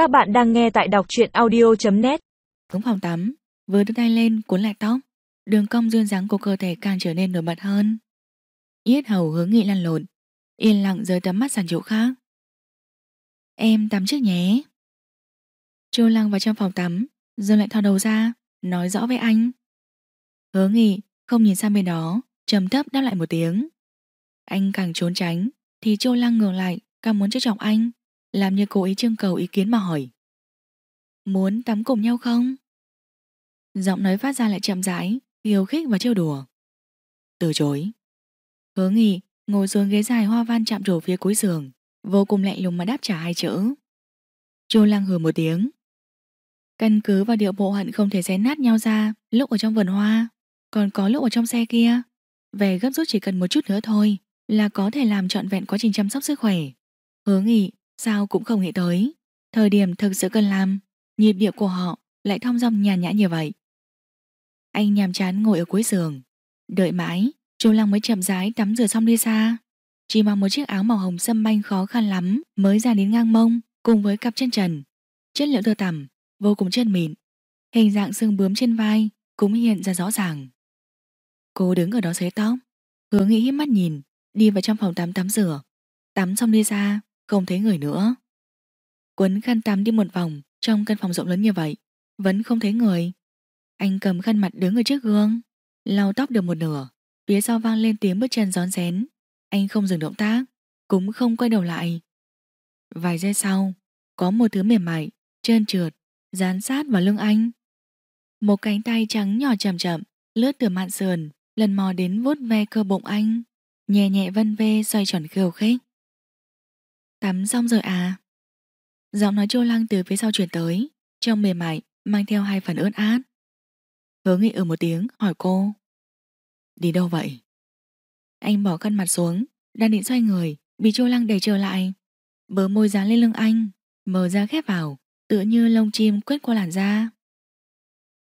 Các bạn đang nghe tại đọc truyện audio.net Xuống phòng tắm, vừa đưa tay lên cuốn lại tóc, đường cong duyên dáng của cơ thể càng trở nên nổi bật hơn. Yết hầu hướng nghị lăn lộn, yên lặng rời tấm mắt sang chỗ khác. Em tắm trước nhé. Chu Lăng vào trong phòng tắm, rồi lại thò đầu ra, nói rõ với anh. Hứa nghị không nhìn sang bên đó, trầm thấp đáp lại một tiếng. Anh càng trốn tránh, thì Chu Lăng ngược lại, càng muốn trách chọc anh, làm như cố ý trưng cầu ý kiến mà hỏi. Muốn tắm cùng nhau không? Giọng nói phát ra lại chậm rãi, khiêu khích và trêu đùa. Từ chối. Hứa nghị ngồi xuống ghế dài hoa văn chạm trổ phía cuối giường, vô cùng lạnh lùng mà đáp trả hai chữ. Chu Lăng hừ một tiếng. Căn cứ vào điệu bộ hận không thể xé nát nhau ra lúc ở trong vườn hoa, còn có lúc ở trong xe kia. Về gấp rút chỉ cần một chút nữa thôi là có thể làm trọn vẹn quá trình chăm sóc sức khỏe. Hứa nghị sao cũng không nghĩ tới. Thời điểm thực sự cần làm, nhịp điệu của họ lại thong dong nhàn nhã như vậy. Anh nhàm chán ngồi ở cuối giường, đợi mãi, Chu Lăng mới chậm rãi tắm rửa xong đi xa. Chỉ mặc một chiếc áo màu hồng xâm banh khó khăn lắm mới ra đến ngang mông cùng với cặp chân trần. Chất liệu tơ tằm, vô cùng chân mịn. Hình dạng xương bướm trên vai cũng hiện ra rõ ràng. Cô đứng ở đó sấy tóc, hướng nghĩ hiếp mắt nhìn, đi vào trong phòng tắm tắm rửa. Tắm xong đi ra, không thấy người nữa. Quấn khăn tắm đi một vòng trong căn phòng rộng lớn như vậy, vẫn không thấy người. Anh cầm khăn mặt đứng ở trước gương, lau tóc được một nửa, phía sau vang lên tiếng bước chân rón rén. Anh không dừng động tác, cũng không quay đầu lại. Vài giây sau, có một thứ mềm mại, trơn trượt, dán sát vào lưng anh. Một cánh tay trắng nhỏ chậm chậm, lướt từ mạn sườn, lần mò đến vuốt ve cơ bụng anh, nhẹ nhẹ vân ve xoay tròn khiêu khích. Tắm xong rồi à? Giọng nói trô lăng từ phía sau chuyển tới, trong mềm mại, mang theo hai phần ướt át. Hứa nghị ở một tiếng, hỏi cô. Đi đâu vậy? Anh bỏ khăn mặt xuống, đang định xoay người, bị trô lăng đẩy trở lại. Bờ môi dán lên lưng anh, mở ra khép vào, tựa như lông chim quét qua làn da.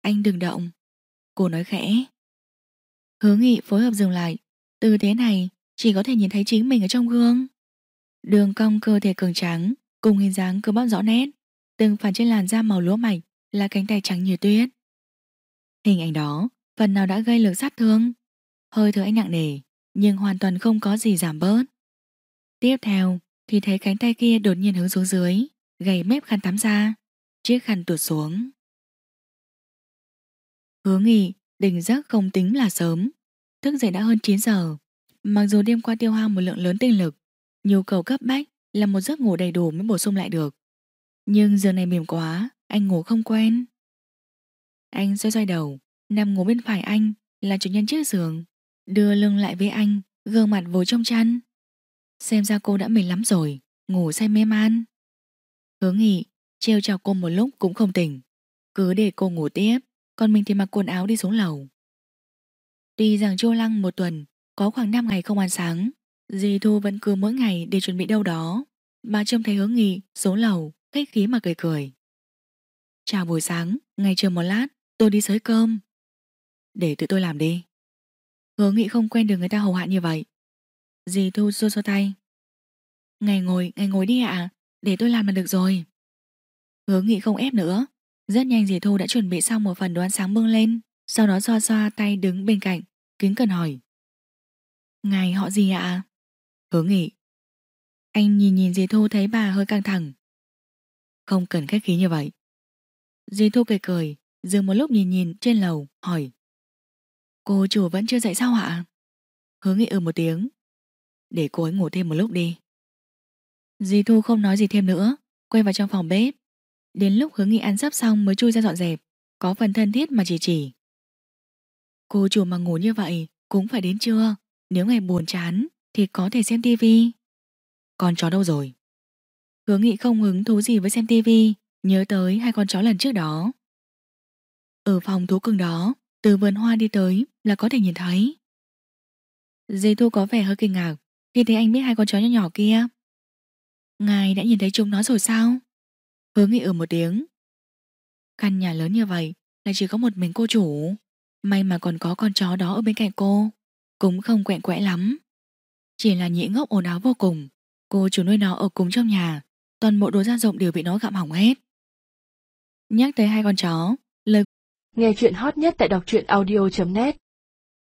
Anh đừng động. Cô nói khẽ. Hứa nghị phối hợp dừng lại. Từ thế này, chỉ có thể nhìn thấy chính mình ở trong gương. Đường cong cơ thể cường trắng cùng hình dáng cơ bắp rõ nét, từng phản trên làn da màu lúa mạch là cánh tay trắng như tuyết. Hình ảnh đó phần nào đã gây lực sát thương, hơi thở anh nặng nề, nhưng hoàn toàn không có gì giảm bớt. Tiếp theo thì thấy cánh tay kia đột nhiên hướng xuống dưới, gầy mép khăn tắm ra, chiếc khăn tuột xuống. Hứa nghỉ, đình giấc không tính là sớm, thức dậy đã hơn 9 giờ. Mặc dù đêm qua tiêu hao một lượng lớn tinh lực, Nhu cầu cấp bách là một giấc ngủ đầy đủ mới bổ sung lại được. Nhưng giờ này mềm quá, anh ngủ không quen. Anh xoay xoay đầu, nằm ngủ bên phải anh là chủ nhân chiếc giường, đưa lưng lại với anh, gương mặt vùi trong chăn. Xem ra cô đã mệt lắm rồi, ngủ say mê man. hứa nghị treo chào cô một lúc cũng không tỉnh. Cứ để cô ngủ tiếp, còn mình thì mặc quần áo đi xuống lầu. Tuy rằng Chô Lăng một tuần có khoảng 5 ngày không ăn sáng, Dì Thu vẫn cứ mỗi ngày để chuẩn bị đâu đó. Bà trông thấy hướng nghị, số lầu, khách khí mà cười cười. Chào buổi sáng, ngày chờ một lát, tôi đi sới cơm. Để tự tôi làm đi. Hướng nghị không quen được người ta hầu hạ như vậy. Dì Thu xua xua tay. Ngày ngồi, ngày ngồi đi ạ, để tôi làm là được rồi. Hướng nghị không ép nữa. Rất nhanh dì Thu đã chuẩn bị xong một phần đồ ăn sáng bưng lên, sau đó xoa xoa tay đứng bên cạnh, kính cần hỏi. Ngài họ gì ạ? Hứa nghị. Anh nhìn nhìn dì Thu thấy bà hơi căng thẳng. Không cần khách khí như vậy. Dì Thu cười cười, Dừng một lúc nhìn nhìn trên lầu, hỏi. Cô chủ vẫn chưa dậy sao ạ? Hứa nghị ừ một tiếng. Để cô ấy ngủ thêm một lúc đi. Dì Thu không nói gì thêm nữa, Quay vào trong phòng bếp. Đến lúc hứa nghị ăn sắp xong mới chui ra dọn dẹp, Có phần thân thiết mà chỉ chỉ. Cô chủ mà ngủ như vậy Cũng phải đến trưa, Nếu ngày buồn chán thì có thể xem tivi. Con chó đâu rồi? Hứa nghị không hứng thú gì với xem tivi, nhớ tới hai con chó lần trước đó. Ở phòng thú cưng đó, từ vườn hoa đi tới là có thể nhìn thấy. Dì Thu có vẻ hơi kinh ngạc khi thấy anh biết hai con chó nhỏ nhỏ kia. Ngài đã nhìn thấy chúng nó rồi sao? Hứa nghị ở một tiếng. Căn nhà lớn như vậy là chỉ có một mình cô chủ. May mà còn có con chó đó ở bên cạnh cô. Cũng không quẹn quẽ lắm. Chỉ là nhĩ ngốc ồn áo vô cùng. Cô chủ nuôi nó ở cùng trong nhà. Toàn bộ đồ gia dụng đều bị nó gặm hỏng hết. Nhắc tới hai con chó, lời Nghe chuyện hot nhất tại đọc truyện audio.net